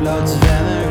Blood's venom